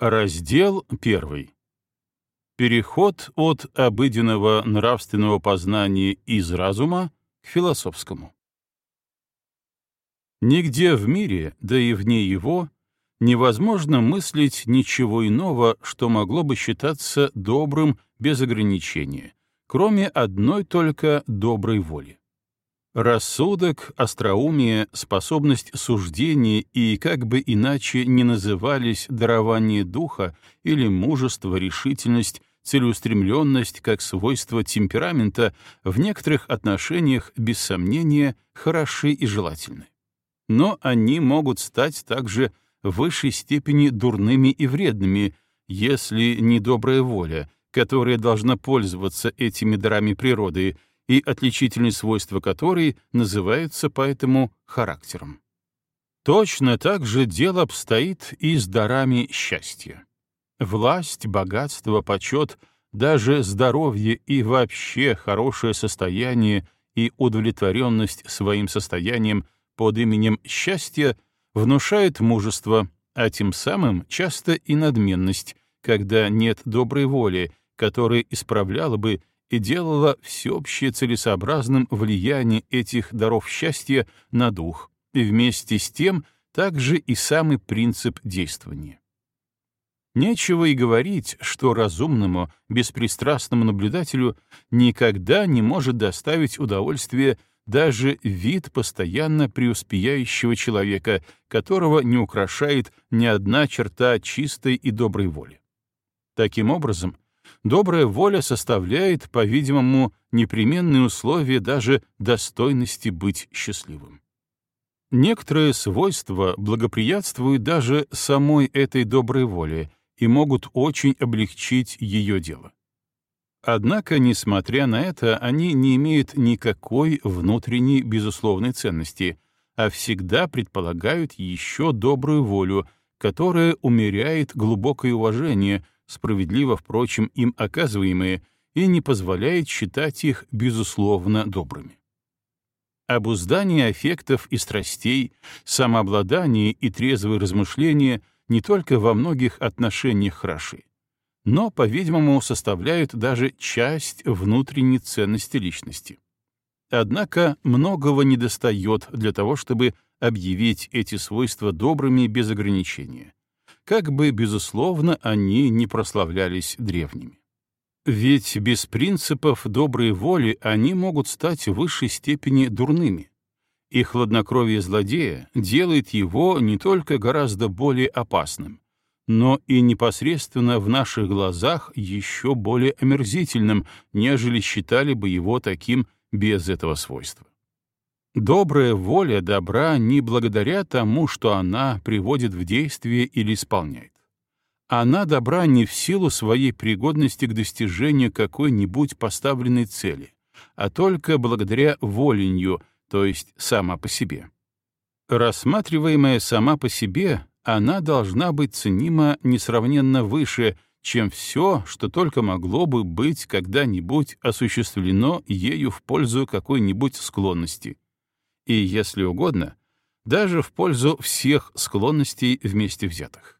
Раздел 1. Переход от обыденного нравственного познания из разума к философскому. Нигде в мире, да и вне его, невозможно мыслить ничего иного, что могло бы считаться добрым без ограничения, кроме одной только доброй воли. Рассудок, остроумие, способность суждения и, как бы иначе не назывались, дарование духа или мужество, решительность, целеустремленность как свойство темперамента в некоторых отношениях, без сомнения, хороши и желательны. Но они могут стать также в высшей степени дурными и вредными, если не добрая воля, которая должна пользоваться этими дарами природы, и отличительные свойства которой называются поэтому характером. Точно так же дело обстоит и с дарами счастья. Власть, богатство, почет, даже здоровье и вообще хорошее состояние и удовлетворенность своим состоянием под именем счастья внушают мужество, а тем самым часто и надменность, когда нет доброй воли, которая исправляла бы и делала всеобщее целесообразным влияние этих даров счастья на дух, и вместе с тем также и самый принцип действования. Нечего и говорить, что разумному, беспристрастному наблюдателю никогда не может доставить удовольствие даже вид постоянно преуспеяющего человека, которого не украшает ни одна черта чистой и доброй воли. Таким образом, добрая воля составляет, по-видимому, непременные условия даже достойности быть счастливым. Некоторые свойства благоприятствуют даже самой этой доброй воле и могут очень облегчить ее дело. Однако, несмотря на это, они не имеют никакой внутренней безусловной ценности, а всегда предполагают еще добрую волю, которая умеряет глубокое уважение, справедливо, впрочем, им оказываемые, и не позволяет считать их безусловно добрыми. Обуздание аффектов и страстей, самообладание и трезвые размышления не только во многих отношениях хороши, но, по-видимому, составляют даже часть внутренней ценности личности. Однако многого недостает для того, чтобы объявить эти свойства добрыми без ограничения, как бы, безусловно, они не прославлялись древними. Ведь без принципов доброй воли они могут стать в высшей степени дурными, и хладнокровие злодея делает его не только гораздо более опасным, но и непосредственно в наших глазах еще более омерзительным, нежели считали бы его таким без этого свойства. Добрая воля добра не благодаря тому, что она приводит в действие или исполняет. Она добра не в силу своей пригодности к достижению какой-нибудь поставленной цели, а только благодаря воленью, то есть сама по себе. Рассматриваемая сама по себе, она должна быть ценима несравненно выше, чем все, что только могло бы быть когда-нибудь осуществлено ею в пользу какой-нибудь склонности, и, если угодно, даже в пользу всех склонностей вместе взятых.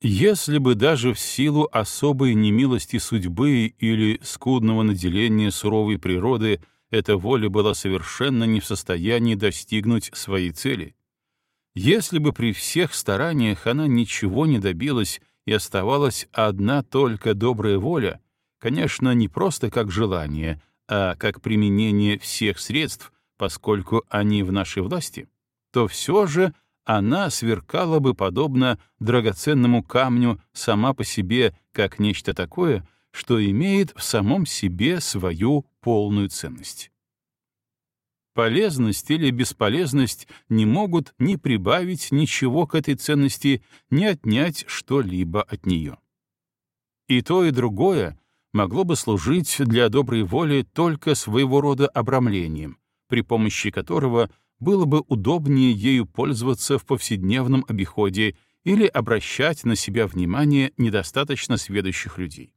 Если бы даже в силу особой немилости судьбы или скудного наделения суровой природы эта воля была совершенно не в состоянии достигнуть своей цели, если бы при всех стараниях она ничего не добилась и оставалась одна только добрая воля, конечно, не просто как желание, а как применение всех средств, поскольку они в нашей власти, то все же она сверкала бы подобно драгоценному камню сама по себе как нечто такое, что имеет в самом себе свою полную ценность. Полезность или бесполезность не могут ни прибавить ничего к этой ценности, ни отнять что-либо от нее. И то, и другое могло бы служить для доброй воли только своего рода обрамлением, при помощи которого было бы удобнее ею пользоваться в повседневном обиходе или обращать на себя внимание недостаточно сведущих людей.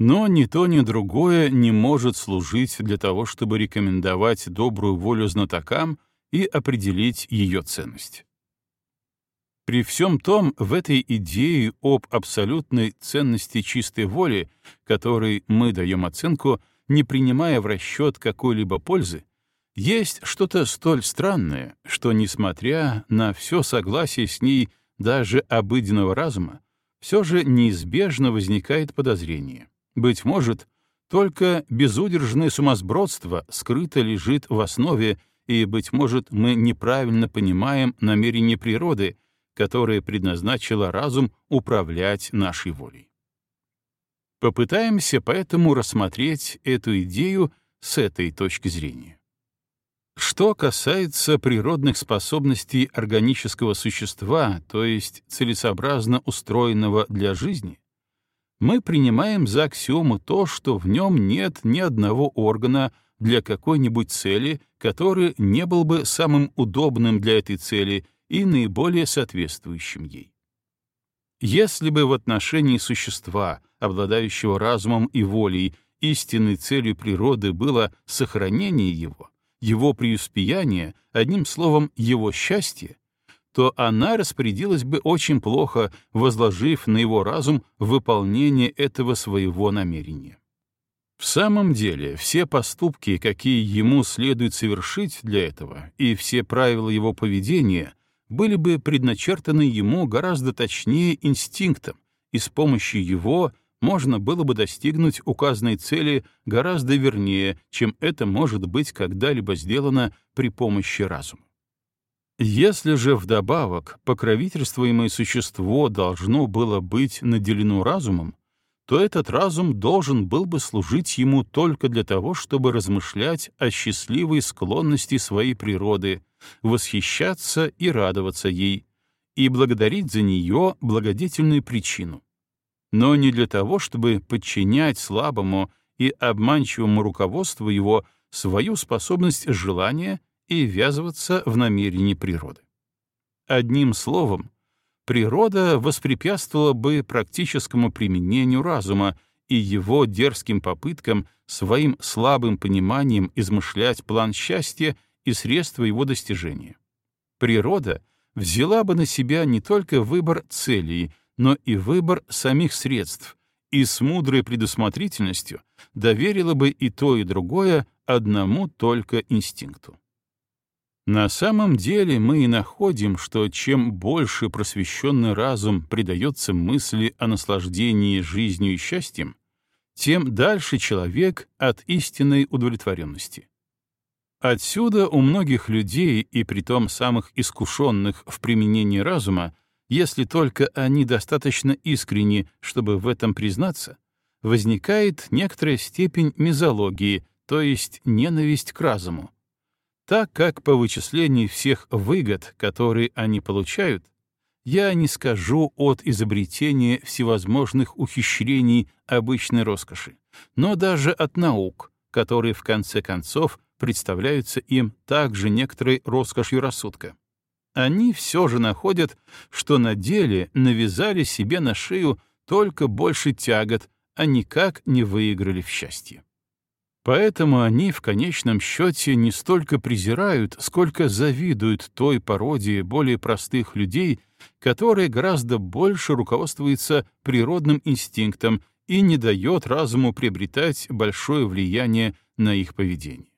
Но ни то, ни другое не может служить для того, чтобы рекомендовать добрую волю знатокам и определить ее ценность. При всем том, в этой идее об абсолютной ценности чистой воли, которой мы даем оценку, не принимая в расчет какой-либо пользы, есть что-то столь странное, что, несмотря на все согласие с ней даже обыденного разума, все же неизбежно возникает подозрение. Быть может, только безудержное сумасбродство скрыто лежит в основе, и, быть может, мы неправильно понимаем намерение природы, которое предназначило разум управлять нашей волей. Попытаемся поэтому рассмотреть эту идею с этой точки зрения. Что касается природных способностей органического существа, то есть целесообразно устроенного для жизни, мы принимаем за аксиому то, что в нем нет ни одного органа для какой-нибудь цели, который не был бы самым удобным для этой цели и наиболее соответствующим ей. Если бы в отношении существа, обладающего разумом и волей, истинной целью природы было сохранение его, его преуспеяние, одним словом, его счастье, то она распорядилась бы очень плохо, возложив на его разум выполнение этого своего намерения. В самом деле, все поступки, какие ему следует совершить для этого, и все правила его поведения были бы предначертаны ему гораздо точнее инстинктом, и с помощью его можно было бы достигнуть указанной цели гораздо вернее, чем это может быть когда-либо сделано при помощи разума. Если же вдобавок покровительствуемое существо должно было быть наделено разумом, то этот разум должен был бы служить ему только для того, чтобы размышлять о счастливой склонности своей природы, восхищаться и радоваться ей, и благодарить за нее благодетельную причину, но не для того, чтобы подчинять слабому и обманчивому руководству его свою способность желания и ввязываться в намерения природы. Одним словом, природа воспрепятствовала бы практическому применению разума и его дерзким попыткам своим слабым пониманием измышлять план счастья и средства его достижения. Природа взяла бы на себя не только выбор целей, но и выбор самих средств, и с мудрой предусмотрительностью доверила бы и то, и другое одному только инстинкту. На самом деле мы и находим, что чем больше просвещенный разум предается мысли о наслаждении жизнью и счастьем, тем дальше человек от истинной удовлетворенности. Отсюда у многих людей, и притом самых искушенных в применении разума, если только они достаточно искренни, чтобы в этом признаться, возникает некоторая степень мизологии, то есть ненависть к разуму, так как по вычислению всех выгод, которые они получают, я не скажу от изобретения всевозможных ухищрений обычной роскоши, но даже от наук, которые в конце концов представляются им также некоторой роскошью рассудка. Они все же находят, что на деле навязали себе на шею только больше тягот, а никак не выиграли в счастье. Поэтому они в конечном счете не столько презирают, сколько завидуют той породе более простых людей, которая гораздо больше руководствуется природным инстинктом и не дает разуму приобретать большое влияние на их поведение.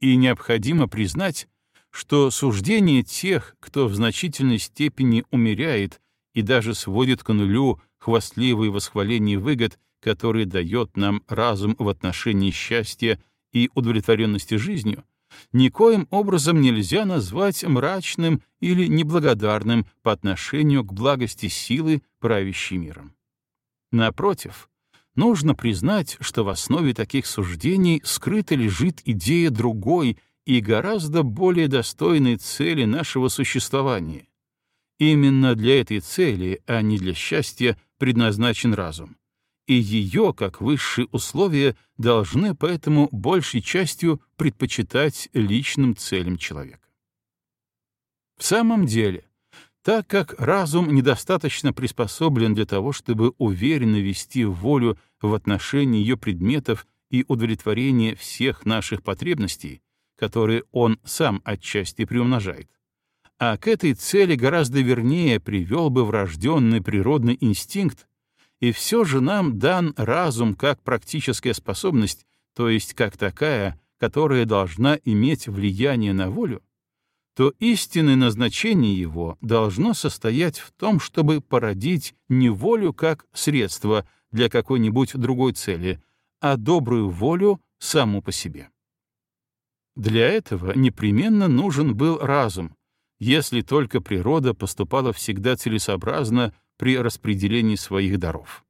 И необходимо признать, что суждение тех, кто в значительной степени умеряет и даже сводит к нулю хвастливые восхваления выгод — который дает нам разум в отношении счастья и удовлетворенности жизнью, никоим образом нельзя назвать мрачным или неблагодарным по отношению к благости силы, правящей миром. Напротив, нужно признать, что в основе таких суждений скрыто лежит идея другой и гораздо более достойной цели нашего существования. Именно для этой цели, а не для счастья, предназначен разум и ее, как высшие условия, должны поэтому большей частью предпочитать личным целям человека. В самом деле, так как разум недостаточно приспособлен для того, чтобы уверенно вести волю в отношении ее предметов и удовлетворения всех наших потребностей, которые он сам отчасти приумножает, а к этой цели гораздо вернее привел бы врожденный природный инстинкт, и все же нам дан разум как практическая способность, то есть как такая, которая должна иметь влияние на волю, то истинное назначение его должно состоять в том, чтобы породить не волю как средство для какой-нибудь другой цели, а добрую волю саму по себе. Для этого непременно нужен был разум, если только природа поступала всегда целесообразно при распределении своих даров.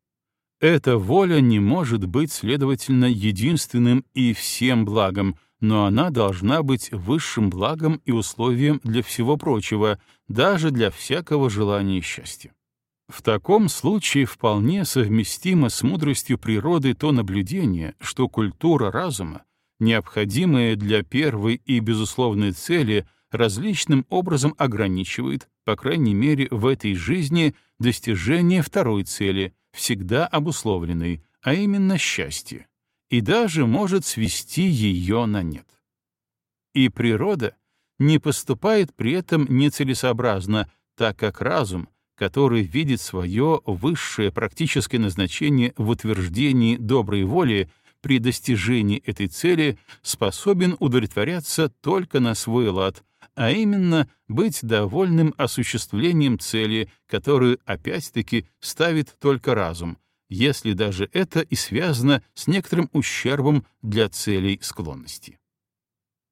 Эта воля не может быть, следовательно, единственным и всем благом, но она должна быть высшим благом и условием для всего прочего, даже для всякого желания счастья. В таком случае вполне совместимо с мудростью природы то наблюдение, что культура разума, необходимая для первой и безусловной цели — различным образом ограничивает, по крайней мере в этой жизни, достижение второй цели, всегда обусловленной, а именно счастье, и даже может свести ее на нет. И природа не поступает при этом нецелесообразно, так как разум, который видит свое высшее практическое назначение в утверждении доброй воли, при достижении этой цели способен удовлетворяться только на свой лад, а именно быть довольным осуществлением цели, которую опять-таки ставит только разум, если даже это и связано с некоторым ущербом для целей склонности.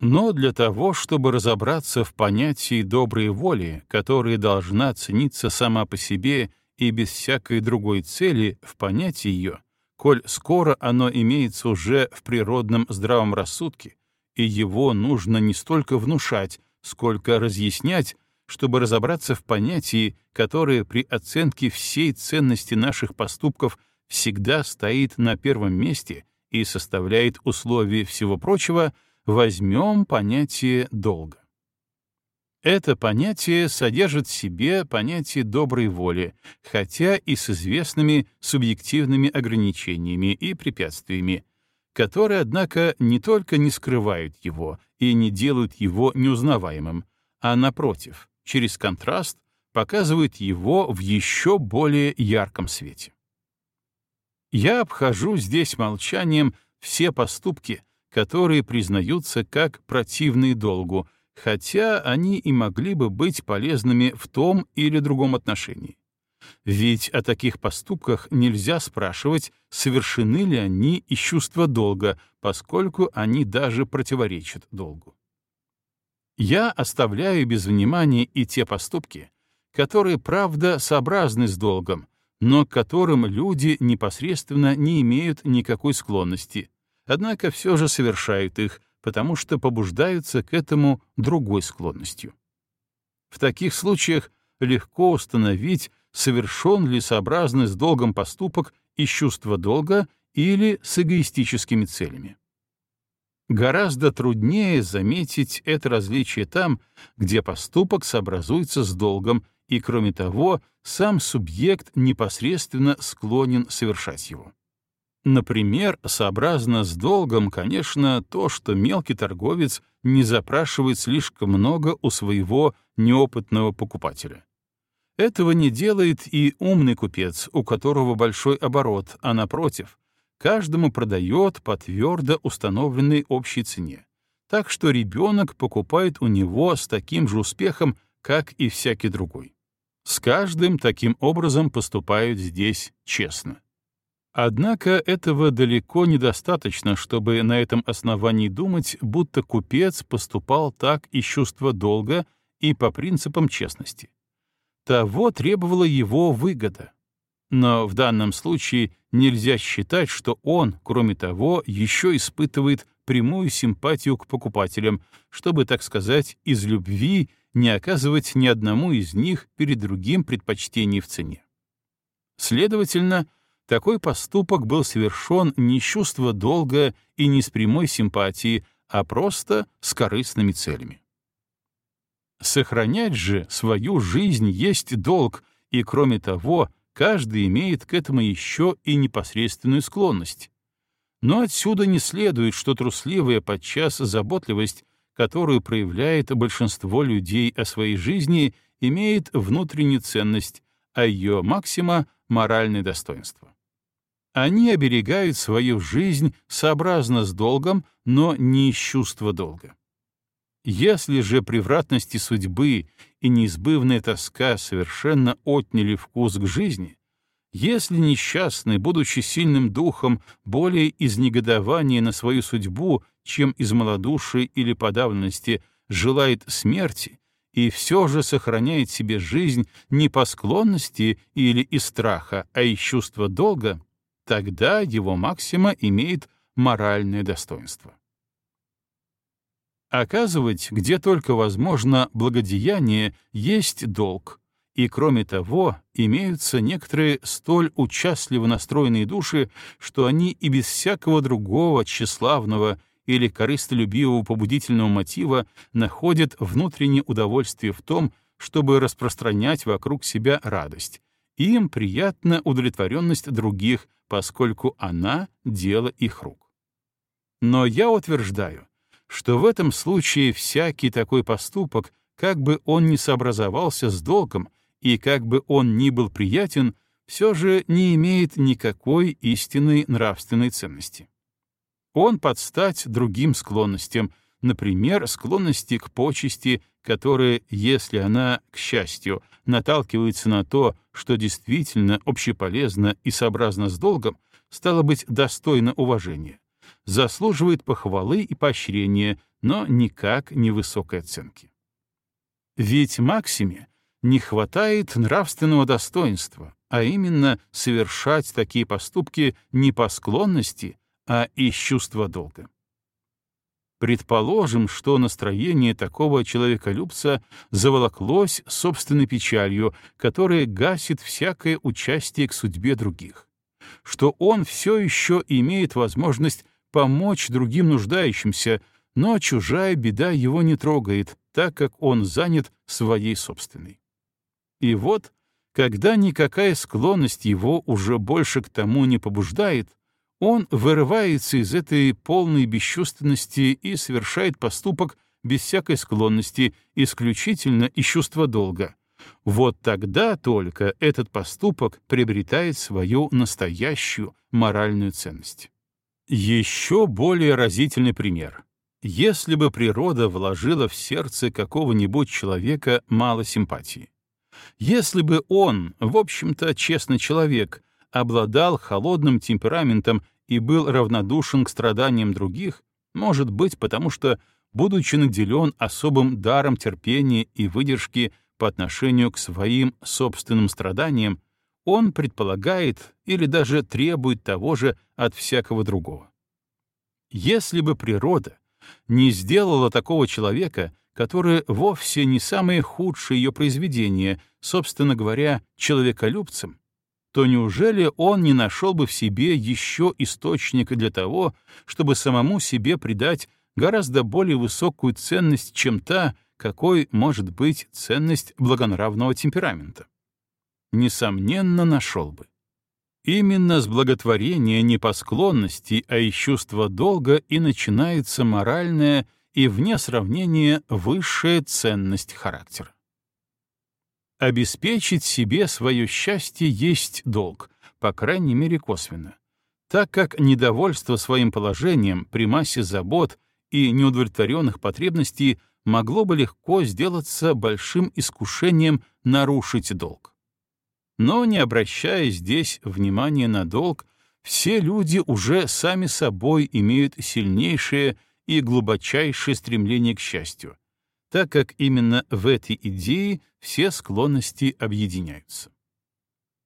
Но для того, чтобы разобраться в понятии доброй воли, которая должна цениться сама по себе и без всякой другой цели в понятии ее, коль скоро оно имеется уже в природном здравом рассудке, и его нужно не столько внушать, сколько разъяснять, чтобы разобраться в понятии, которое при оценке всей ценности наших поступков всегда стоит на первом месте и составляет условие всего прочего, возьмем понятие долга. Это понятие содержит в себе понятие доброй воли, хотя и с известными субъективными ограничениями и препятствиями, которые, однако, не только не скрывают его и не делают его неузнаваемым, а, напротив, через контраст показывают его в еще более ярком свете. Я обхожу здесь молчанием все поступки, которые признаются как противные долгу, хотя они и могли бы быть полезными в том или другом отношении. Ведь о таких поступках нельзя спрашивать, совершены ли они из чувства долга, поскольку они даже противоречат долгу. Я оставляю без внимания и те поступки, которые, правда, сообразны с долгом, но к которым люди непосредственно не имеют никакой склонности, однако все же совершают их, потому что побуждаются к этому другой склонностью. В таких случаях легко установить, совершен ли сообразный с долгом поступок из чувства долга или с эгоистическими целями. Гораздо труднее заметить это различие там, где поступок сообразуется с долгом, и, кроме того, сам субъект непосредственно склонен совершать его. Например, сообразно с долгом, конечно, то, что мелкий торговец не запрашивает слишком много у своего неопытного покупателя. Этого не делает и умный купец, у которого большой оборот, а напротив, каждому продает по твердо установленной общей цене. Так что ребенок покупает у него с таким же успехом, как и всякий другой. С каждым таким образом поступают здесь честно. Однако этого далеко недостаточно, чтобы на этом основании думать, будто купец поступал так из чувства долга и по принципам честности того требовала его выгода. Но в данном случае нельзя считать, что он, кроме того, еще испытывает прямую симпатию к покупателям, чтобы, так сказать, из любви не оказывать ни одному из них перед другим предпочтений в цене. Следовательно, такой поступок был совершен не с чувства долга и не с прямой симпатии, а просто с корыстными целями. Сохранять же свою жизнь есть долг, и, кроме того, каждый имеет к этому еще и непосредственную склонность. Но отсюда не следует, что трусливая подчас заботливость, которую проявляет большинство людей о своей жизни, имеет внутреннюю ценность, а ее максима — моральное достоинство. Они оберегают свою жизнь сообразно с долгом, но не из чувства долга. Если же превратности судьбы и неизбывная тоска совершенно отняли вкус к жизни, если несчастный, будучи сильным духом, более из негодования на свою судьбу, чем из малодушия или подавленности, желает смерти, и все же сохраняет себе жизнь не по склонности или из страха, а из чувства долга, тогда его максима имеет моральное достоинство. Оказывать, где только возможно, благодеяние есть долг, и, кроме того, имеются некоторые столь участливо настроенные души, что они и без всякого другого тщеславного или корыстолюбивого побудительного мотива находят внутреннее удовольствие в том, чтобы распространять вокруг себя радость. Им приятна удовлетворенность других, поскольку она — дело их рук. Но я утверждаю, что в этом случае всякий такой поступок, как бы он ни сообразовался с долгом и как бы он ни был приятен, все же не имеет никакой истинной нравственной ценности. Он подстать другим склонностям, например, склонности к почести, которая, если она, к счастью, наталкивается на то, что действительно общеполезно и сообразно с долгом, стало быть достойно уважения, заслуживает похвалы и поощрения, но никак не высокой оценки. Ведь Максиме не хватает нравственного достоинства, а именно совершать такие поступки не по склонности, а из чувства долга. Предположим, что настроение такого человеколюбца заволоклось собственной печалью, которая гасит всякое участие к судьбе других, что он все еще имеет возможность помочь другим нуждающимся, но чужая беда его не трогает, так как он занят своей собственной. И вот, когда никакая склонность его уже больше к тому не побуждает, он вырывается из этой полной бесчувственности и совершает поступок без всякой склонности, исключительно из чувства долга. Вот тогда только этот поступок приобретает свою настоящую моральную ценность. Еще более разительный пример. Если бы природа вложила в сердце какого-нибудь человека мало симпатии, если бы он, в общем-то, честный человек, обладал холодным темпераментом и был равнодушен к страданиям других, может быть, потому что, будучи наделен особым даром терпения и выдержки по отношению к своим собственным страданиям, он предполагает или даже требует того же от всякого другого. Если бы природа не сделала такого человека, который вовсе не самое худшее ее произведение, собственно говоря, человеколюбцем, то неужели он не нашел бы в себе еще источник для того, чтобы самому себе придать гораздо более высокую ценность, чем та, какой может быть ценность благонравного темперамента? несомненно, нашел бы. Именно с благотворения не по склонности, а из чувства долга и начинается моральная и, вне сравнения, высшая ценность характера. Обеспечить себе свое счастье есть долг, по крайней мере косвенно, так как недовольство своим положением при массе забот и неудовлетворенных потребностей могло бы легко сделаться большим искушением нарушить долг. Но не обращая здесь внимания на долг, все люди уже сами собой имеют сильнейшее и глубочайшее стремление к счастью, так как именно в этой идее все склонности объединяются.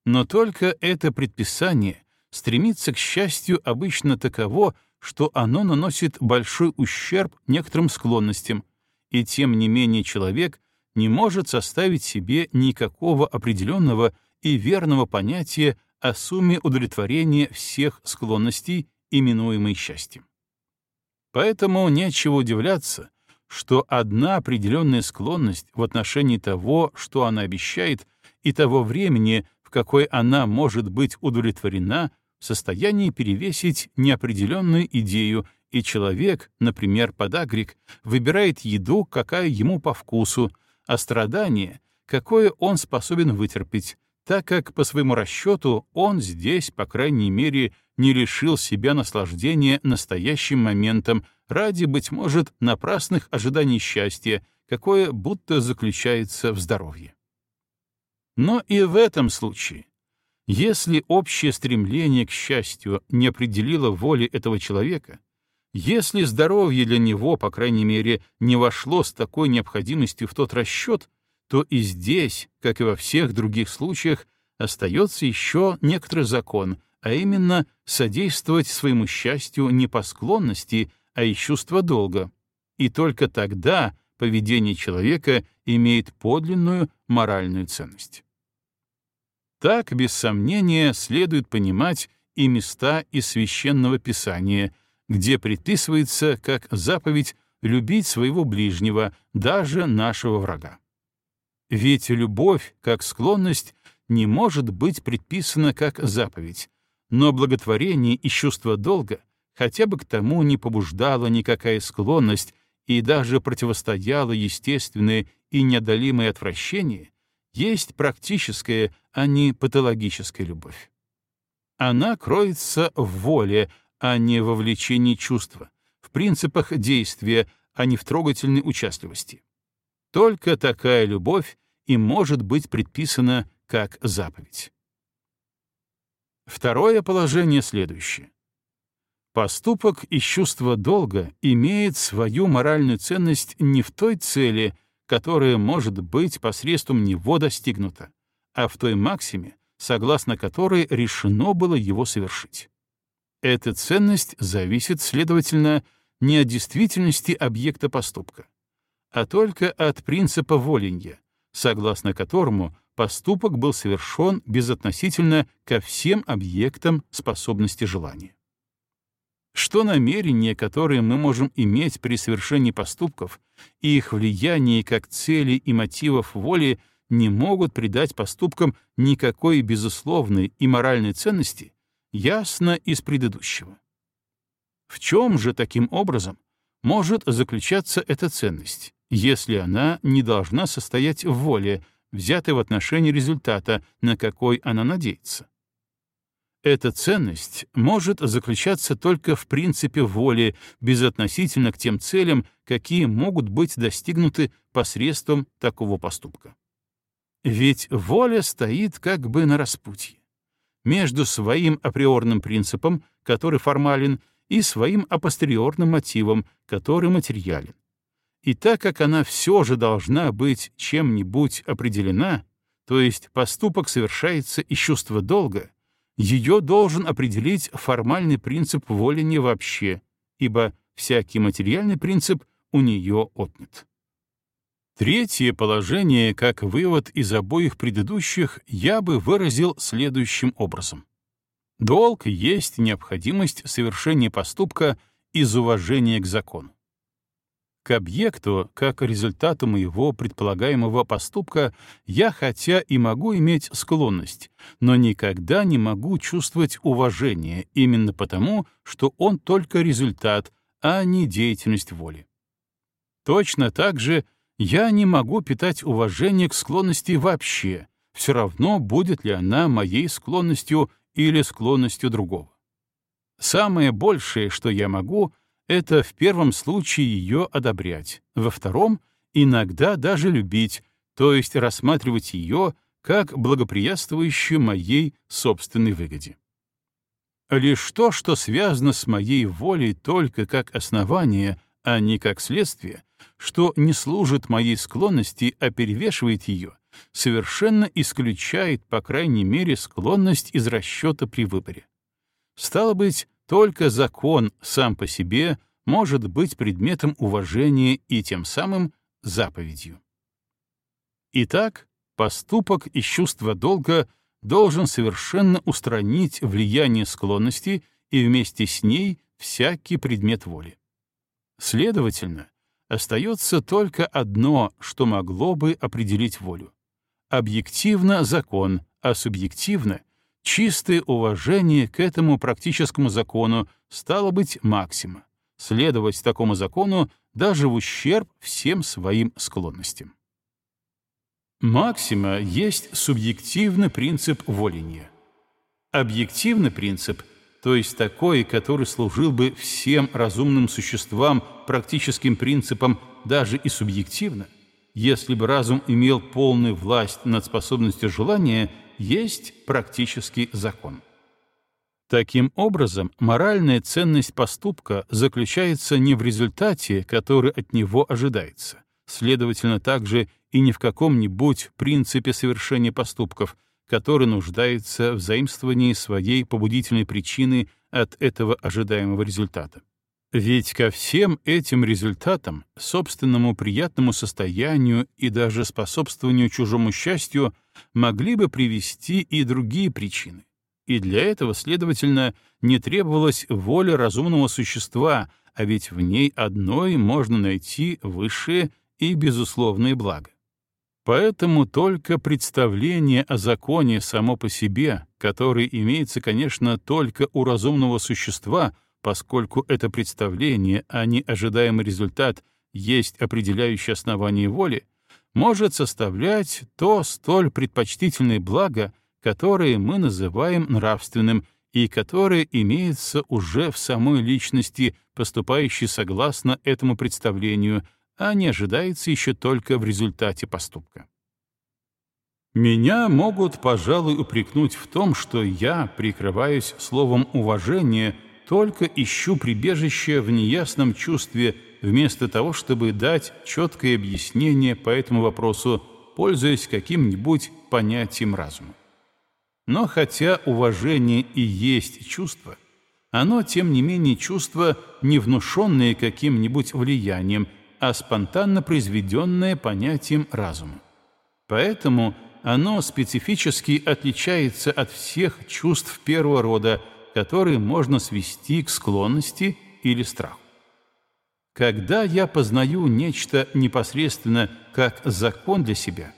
Но только это предписание стремится к счастью обычно таково, что оно наносит большой ущерб некоторым склонностям, и тем не менее человек не может составить себе никакого определенного и верного понятия о сумме удовлетворения всех склонностей, именуемой счастьем. Поэтому нечего удивляться, что одна определенная склонность в отношении того, что она обещает, и того времени, в какой она может быть удовлетворена, в состоянии перевесить неопределенную идею и человек, например, подагрик, выбирает еду, какая ему по вкусу, а страдание, какое он способен вытерпеть, так как по своему расчету он здесь, по крайней мере, не лишил себя наслаждения настоящим моментом ради, быть может, напрасных ожиданий счастья, какое будто заключается в здоровье. Но и в этом случае, если общее стремление к счастью не определило воли этого человека, если здоровье для него, по крайней мере, не вошло с такой необходимостью в тот расчет, то и здесь, как и во всех других случаях, остается еще некоторый закон, а именно содействовать своему счастью не по склонности, а из чувства долга. И только тогда поведение человека имеет подлинную моральную ценность. Так, без сомнения, следует понимать и места из священного писания, где предписывается как заповедь любить своего ближнего, даже нашего врага. Ведь любовь, как склонность, не может быть предписана как заповедь, но благотворение и чувство долга хотя бы к тому не побуждала никакая склонность и даже противостояло естественное и неодолимое отвращение, есть практическая, а не патологическая любовь. Она кроется в воле, а не во влечении чувства, в принципах действия, а не в трогательной участливости. Только такая любовь и может быть предписана как заповедь. Второе положение следующее. Поступок из чувства долга имеет свою моральную ценность не в той цели, которая может быть посредством него достигнута, а в той максиме, согласно которой решено было его совершить. Эта ценность зависит, следовательно, не от действительности объекта поступка, а только от принципа воленья, согласно которому поступок был совершен безотносительно ко всем объектам способности желания. Что намерения, которые мы можем иметь при совершении поступков, и их влияние как цели и мотивов воли не могут придать поступкам никакой безусловной и моральной ценности, ясно из предыдущего. В чем же таким образом может заключаться эта ценность? если она не должна состоять в воле, взятой в отношении результата, на какой она надеется. Эта ценность может заключаться только в принципе воли, безотносительно к тем целям, какие могут быть достигнуты посредством такого поступка. Ведь воля стоит как бы на распутье между своим априорным принципом, который формален, и своим апостериорным мотивом, который материален. И так как она все же должна быть чем-нибудь определена, то есть поступок совершается из чувства долга, ее должен определить формальный принцип воли не вообще, ибо всякий материальный принцип у нее отнят. Третье положение, как вывод из обоих предыдущих, я бы выразил следующим образом. Долг есть необходимость совершения поступка из уважения к закону. К объекту, как результату моего предполагаемого поступка, я хотя и могу иметь склонность, но никогда не могу чувствовать уважение именно потому, что он только результат, а не деятельность воли. Точно так же я не могу питать уважение к склонности вообще, все равно будет ли она моей склонностью или склонностью другого. Самое большее, что я могу — это в первом случае ее одобрять, во втором — иногда даже любить, то есть рассматривать ее как благоприятствующую моей собственной выгоде. Лишь то, что связано с моей волей только как основание, а не как следствие, что не служит моей склонности, а перевешивает ее, совершенно исключает, по крайней мере, склонность из расчета при выборе. Стало быть, только закон сам по себе может быть предметом уважения и тем самым заповедью. Итак, поступок из чувства долга должен совершенно устранить влияние склонности и вместе с ней всякий предмет воли. Следовательно, остается только одно, что могло бы определить волю. Объективно — закон, а субъективно — Чистое уважение к этому практическому закону стало быть максима, следовать такому закону даже в ущерб всем своим склонностям. Максима есть субъективный принцип воления. Объективный принцип, то есть такой, который служил бы всем разумным существам практическим принципом даже и субъективно, если бы разум имел полную власть над способностью желания, есть практический закон. Таким образом, моральная ценность поступка заключается не в результате, который от него ожидается, следовательно, также и не в каком-нибудь принципе совершения поступков, который нуждается в заимствовании своей побудительной причины от этого ожидаемого результата. Ведь ко всем этим результатам, собственному приятному состоянию и даже способствованию чужому счастью могли бы привести и другие причины. И для этого, следовательно, не требовалась воля разумного существа, а ведь в ней одной можно найти высшее и безусловное благо. Поэтому только представление о законе само по себе, которое имеется, конечно, только у разумного существа, поскольку это представление, а не ожидаемый результат, есть определяющее основание воли, может составлять то столь предпочтительное благо, которое мы называем нравственным и которое имеется уже в самой личности, поступающей согласно этому представлению, а не ожидается еще только в результате поступка. Меня могут, пожалуй, упрекнуть в том, что я, прикрываясь словом уважения, только ищу прибежище в неясном чувстве, вместо того, чтобы дать четкое объяснение по этому вопросу, пользуясь каким-нибудь понятием разума. Но хотя уважение и есть чувство, оно, тем не менее, чувство, не внушенное каким-нибудь влиянием, а спонтанно произведенное понятием разума. Поэтому оно специфически отличается от всех чувств первого рода, которые можно свести к склонности или страху. Когда я познаю нечто непосредственно как закон для себя,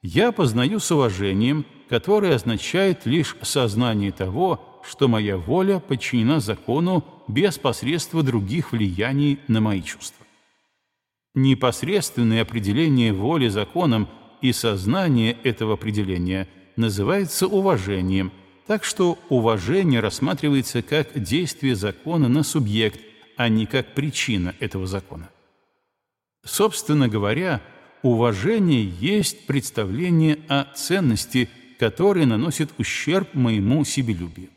я познаю с уважением, которое означает лишь сознание того, что моя воля подчинена закону без посредства других влияний на мои чувства. Непосредственное определение воли законом и сознание этого определения называется уважением, так что уважение рассматривается как действие закона на субъект, а не как причина этого закона. Собственно говоря, уважение есть представление о ценности, которая наносит ущерб моему себелюбию.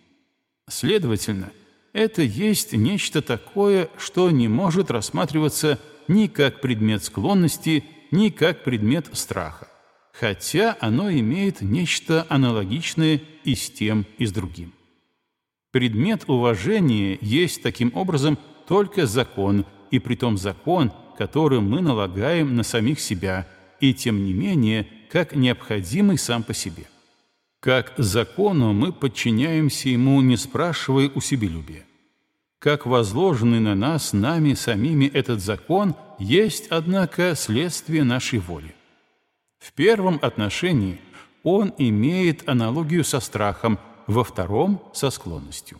Следовательно, это есть нечто такое, что не может рассматриваться ни как предмет склонности, ни как предмет страха, хотя оно имеет нечто аналогичное и с тем, и с другим. Предмет уважения есть таким образом только закон, и притом закон, который мы налагаем на самих себя, и тем не менее, как необходимый сам по себе. Как закону мы подчиняемся ему, не спрашивая у себелюбия как возложенный на нас нами самими этот закон, есть, однако, следствие нашей воли. В первом отношении он имеет аналогию со страхом, во втором — со склонностью.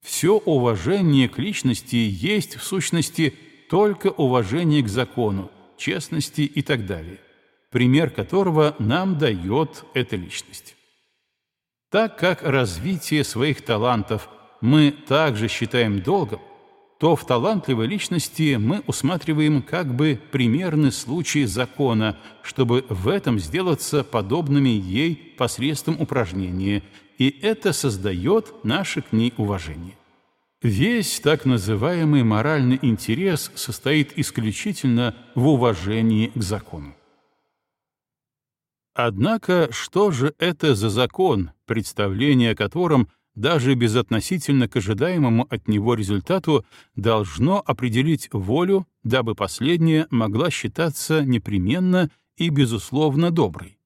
Все уважение к личности есть, в сущности, только уважение к закону, честности и так далее, пример которого нам дает эта личность. Так как развитие своих талантов — мы также считаем долгом, то в талантливой личности мы усматриваем как бы примерный случай закона, чтобы в этом сделаться подобными ей посредством упражнения, и это создает наше к ней уважение. Весь так называемый моральный интерес состоит исключительно в уважении к закону. Однако, что же это за закон, представление о котором даже безотносительно к ожидаемому от него результату, должно определить волю, дабы последняя могла считаться непременно и безусловно доброй.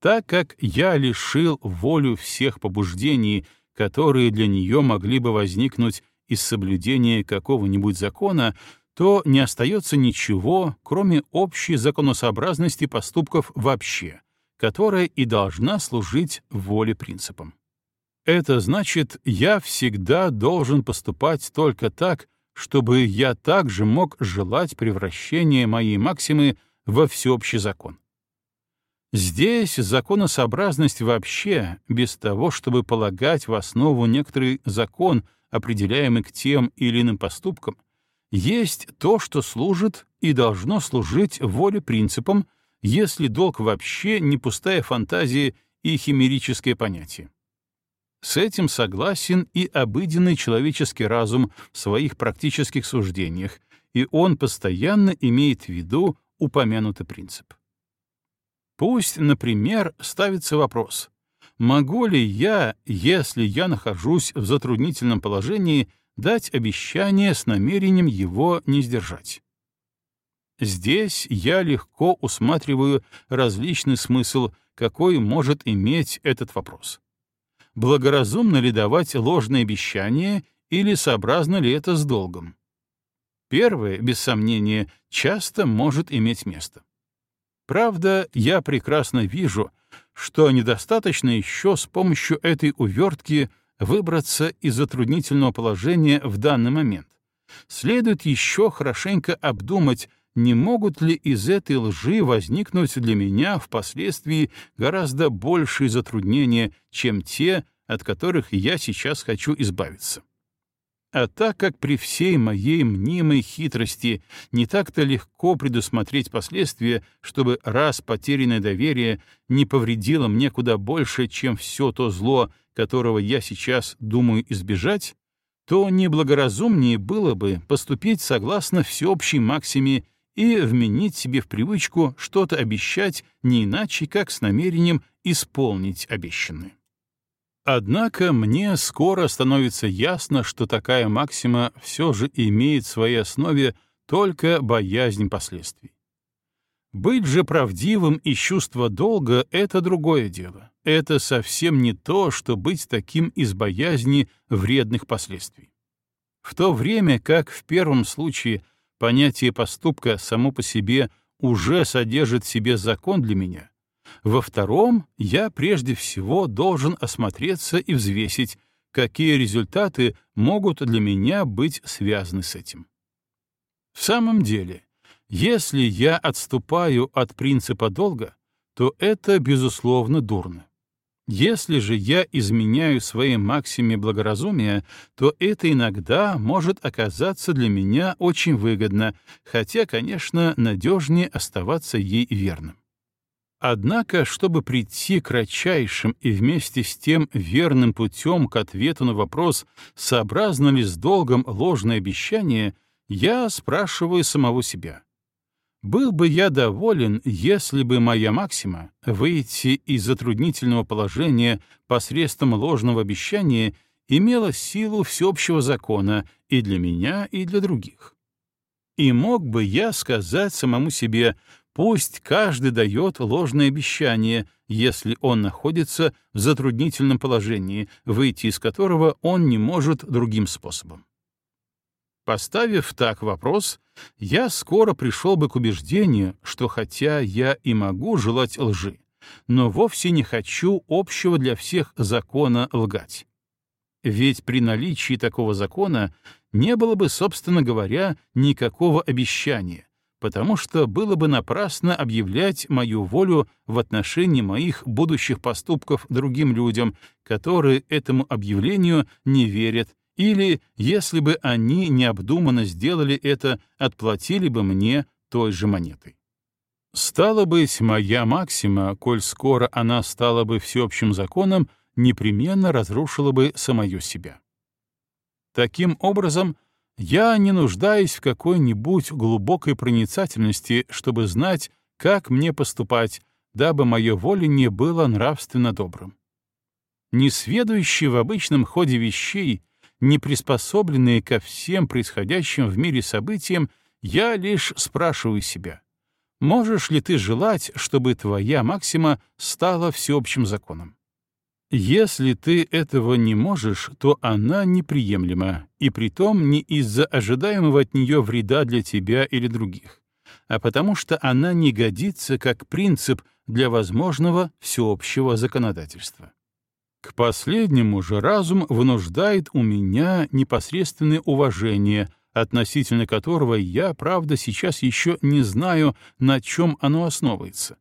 Так как я лишил волю всех побуждений, которые для нее могли бы возникнуть из соблюдения какого-нибудь закона, то не остается ничего, кроме общей законосообразности поступков вообще, которая и должна служить воле принципам. Это значит, я всегда должен поступать только так, чтобы я также мог желать превращения моей максимы во всеобщий закон. Здесь законосообразность вообще, без того, чтобы полагать в основу некоторый закон, определяемый к тем или иным поступкам, есть то, что служит и должно служить воле принципам, если долг вообще не пустая фантазия и химерическое понятие. С этим согласен и обыденный человеческий разум в своих практических суждениях, и он постоянно имеет в виду упомянутый принцип. Пусть, например, ставится вопрос, могу ли я, если я нахожусь в затруднительном положении, дать обещание с намерением его не сдержать? Здесь я легко усматриваю различный смысл, какой может иметь этот вопрос. Благоразумно ли давать ложные обещания или сообразно ли это с долгом? Первое, без сомнения, часто может иметь место. Правда, я прекрасно вижу, что недостаточно еще с помощью этой увертки выбраться из затруднительного положения в данный момент. Следует еще хорошенько обдумать, не могут ли из этой лжи возникнуть для меня впоследствии гораздо большие затруднения, чем те, от которых я сейчас хочу избавиться. А так как при всей моей мнимой хитрости не так-то легко предусмотреть последствия, чтобы раз потерянное доверие не повредило мне куда больше, чем все то зло, которого я сейчас думаю избежать, то неблагоразумнее было бы поступить согласно всеобщей максиме и вменить себе в привычку что-то обещать не иначе, как с намерением исполнить обещанное. Однако мне скоро становится ясно, что такая максима все же имеет в своей основе только боязнь последствий. Быть же правдивым и чувство долга — это другое дело. Это совсем не то, что быть таким из боязни вредных последствий. В то время как в первом случае понятие поступка само по себе уже содержит в себе закон для меня, во втором я прежде всего должен осмотреться и взвесить, какие результаты могут для меня быть связаны с этим. В самом деле, если я отступаю от принципа долга, то это, безусловно, дурно. Если же я изменяю своей максиме благоразумия, то это иногда может оказаться для меня очень выгодно, хотя, конечно, надежнее оставаться ей верным. Однако, чтобы прийти кратчайшим и вместе с тем верным путем к ответу на вопрос, сообразно ли с долгом ложное обещание, я спрашиваю самого себя. Был бы я доволен, если бы моя максима — выйти из затруднительного положения посредством ложного обещания имела силу всеобщего закона и для меня, и для других. И мог бы я сказать самому себе, Пусть каждый дает ложное обещание, если он находится в затруднительном положении, выйти из которого он не может другим способом. Поставив так вопрос, я скоро пришел бы к убеждению, что хотя я и могу желать лжи, но вовсе не хочу общего для всех закона лгать. Ведь при наличии такого закона не было бы, собственно говоря, никакого обещания, потому что было бы напрасно объявлять мою волю в отношении моих будущих поступков другим людям, которые этому объявлению не верят, или, если бы они необдуманно сделали это, отплатили бы мне той же монетой. Стало быть, моя максима, коль скоро она стала бы всеобщим законом, непременно разрушила бы самое себя. Таким образом, я не нуждаюсь в какой-нибудь глубокой проницательности, чтобы знать, как мне поступать, дабы мое воление было нравственно добрым. Несведущие в обычном ходе вещей, не приспособленные ко всем происходящим в мире событиям, я лишь спрашиваю себя, можешь ли ты желать, чтобы твоя максима стала всеобщим законом? Если ты этого не можешь, то она неприемлема, и притом не из-за ожидаемого от нее вреда для тебя или других, а потому что она не годится как принцип для возможного всеобщего законодательства. К последнему же разум вынуждает у меня непосредственное уважение, относительно которого я, правда, сейчас еще не знаю, на чем оно основывается.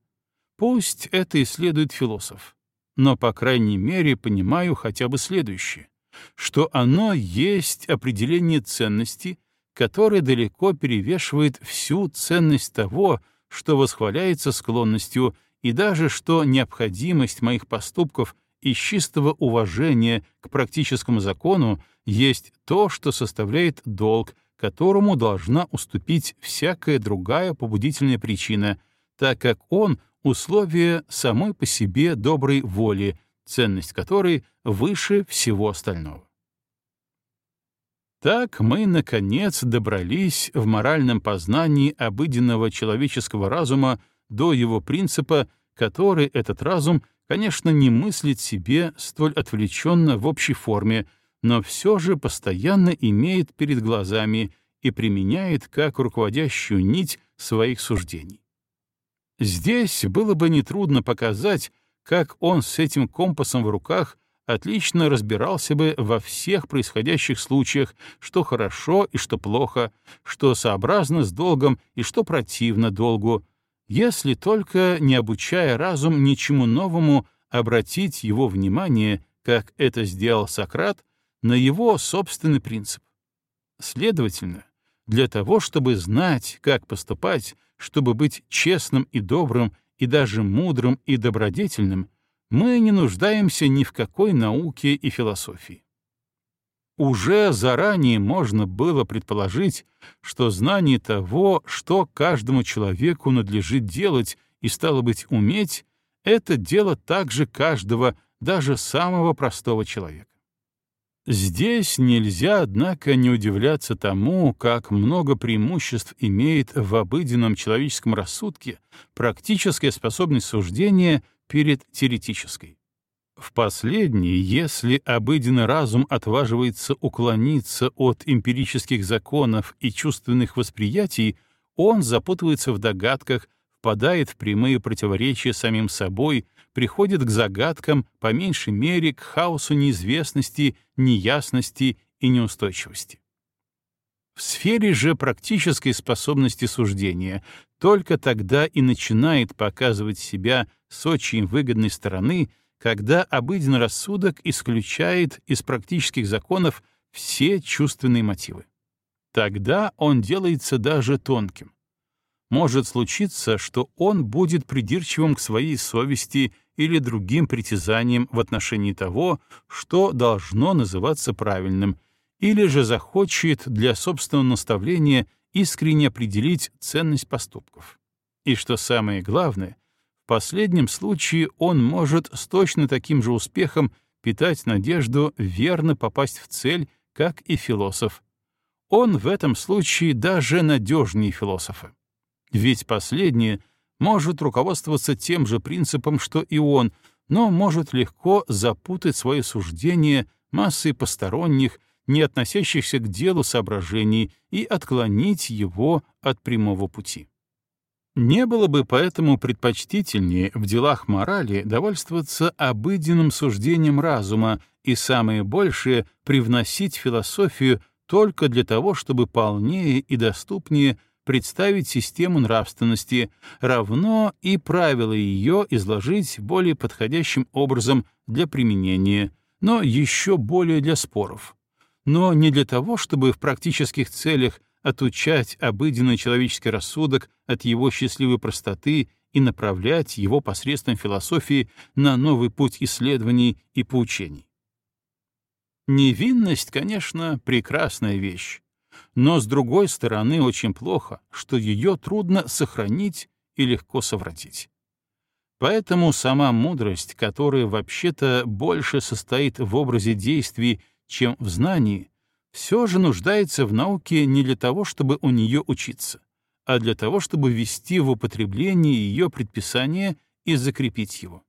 Пусть это исследует философ, но, по крайней мере, понимаю хотя бы следующее, что оно есть определение ценности, которое далеко перевешивает всю ценность того, что восхваляется склонностью, и даже что необходимость моих поступков из чистого уважения к практическому закону есть то, что составляет долг, которому должна уступить всякая другая побудительная причина, так как он — условие самой по себе доброй воли, ценность которой выше всего остального. Так мы, наконец, добрались в моральном познании обыденного человеческого разума до его принципа, который этот разум, конечно, не мыслит себе столь отвлеченно в общей форме, но все же постоянно имеет перед глазами и применяет как руководящую нить своих суждений. Здесь было бы нетрудно показать, как он с этим компасом в руках отлично разбирался бы во всех происходящих случаях, что хорошо и что плохо, что сообразно с долгом и что противно долгу, если только, не обучая разум ничему новому, обратить его внимание, как это сделал Сократ, на его собственный принцип. Следовательно, для того, чтобы знать, как поступать, чтобы быть честным и добрым, и даже мудрым и добродетельным, мы не нуждаемся ни в какой науке и философии. Уже заранее можно было предположить, что знание того, что каждому человеку надлежит делать и, стало быть, уметь, это дело также каждого, даже самого простого человека. Здесь нельзя, однако, не удивляться тому, как много преимуществ имеет в обыденном человеческом рассудке практическая способность суждения перед теоретической. В последней, если обыденный разум отваживается уклониться от эмпирических законов и чувственных восприятий, он запутывается в догадках, впадает в прямые противоречия самим собой, приходит к загадкам, по меньшей мере, к хаосу неизвестности, неясности и неустойчивости. В сфере же практической способности суждения только тогда и начинает показывать себя с очень выгодной стороны, когда обыденный рассудок исключает из практических законов все чувственные мотивы. Тогда он делается даже тонким. Может случиться, что он будет придирчивым к своей совести или другим притязаниям в отношении того, что должно называться правильным, или же захочет для собственного наставления искренне определить ценность поступков. И что самое главное — последнем случае он может с точно таким же успехом питать надежду верно попасть в цель, как и философ. Он в этом случае даже надежнее философа. Ведь последнее может руководствоваться тем же принципом, что и он, но может легко запутать свое суждение массой посторонних, не относящихся к делу соображений, и отклонить его от прямого пути. Не было бы поэтому предпочтительнее в делах морали довольствоваться обыденным суждением разума и самое большее — привносить философию только для того, чтобы полнее и доступнее представить систему нравственности, равно и правила ее изложить более подходящим образом для применения, но еще более для споров. Но не для того, чтобы в практических целях отучать обыденный человеческий рассудок от его счастливой простоты и направлять его посредством философии на новый путь исследований и поучений. Невинность, конечно, прекрасная вещь, но, с другой стороны, очень плохо, что ее трудно сохранить и легко совратить. Поэтому сама мудрость, которая вообще-то больше состоит в образе действий, чем в знании, все же нуждается в науке не для того, чтобы у нее учиться, а для того, чтобы ввести в употребление ее предписание и закрепить его.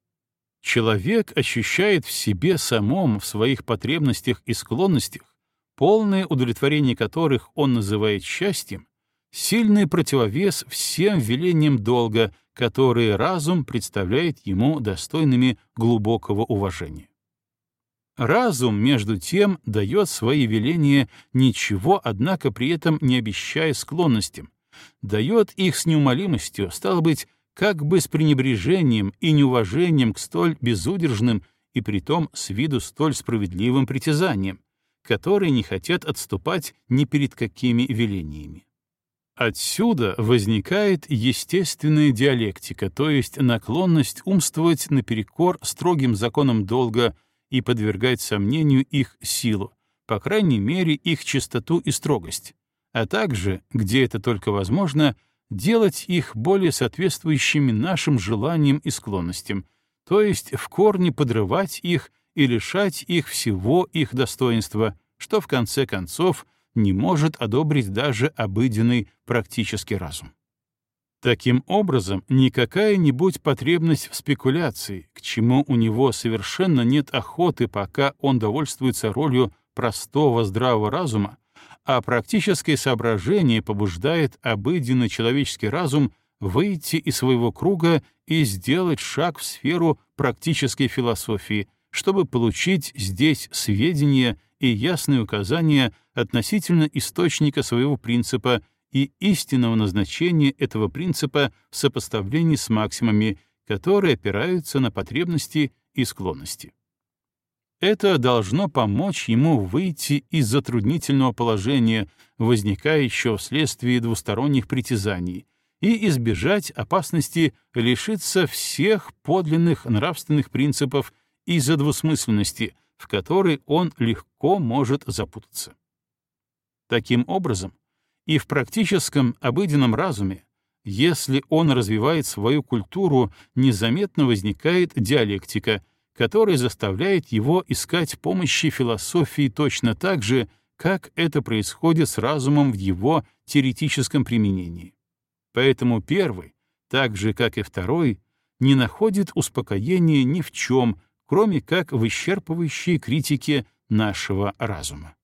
Человек ощущает в себе самом, в своих потребностях и склонностях, полное удовлетворение которых он называет счастьем, сильный противовес всем велениям долга, которые разум представляет ему достойными глубокого уважения. Разум, между тем, дает свои веления, ничего, однако, при этом не обещая склонностям, дает их с неумолимостью, стало быть, как бы с пренебрежением и неуважением к столь безудержным и притом с виду столь справедливым притязаниям, которые не хотят отступать ни перед какими велениями. Отсюда возникает естественная диалектика, то есть наклонность умствовать наперекор строгим законам долга и подвергать сомнению их силу, по крайней мере, их чистоту и строгость, а также, где это только возможно, делать их более соответствующими нашим желаниям и склонностям, то есть в корне подрывать их и лишать их всего их достоинства, что в конце концов — не может одобрить даже обыденный практический разум. Таким образом, никакая-нибудь потребность в спекуляции, к чему у него совершенно нет охоты, пока он довольствуется ролью простого здравого разума, а практическое соображение побуждает обыденный человеческий разум выйти из своего круга и сделать шаг в сферу практической философии, чтобы получить здесь сведения и ясные указания относительно источника своего принципа и истинного назначения этого принципа в сопоставлении с максимами, которые опираются на потребности и склонности. Это должно помочь ему выйти из затруднительного положения, возникающего вследствие двусторонних притязаний, и избежать опасности лишиться всех подлинных нравственных принципов из-за двусмысленности, в которой он легко может запутаться. Таким образом, и в практическом обыденном разуме, если он развивает свою культуру, незаметно возникает диалектика, которая заставляет его искать помощи философии точно так же, как это происходит с разумом в его теоретическом применении. Поэтому первый, так же как и второй, не находит успокоения ни в чем, кроме как в исчерпывающей критике нашего разума.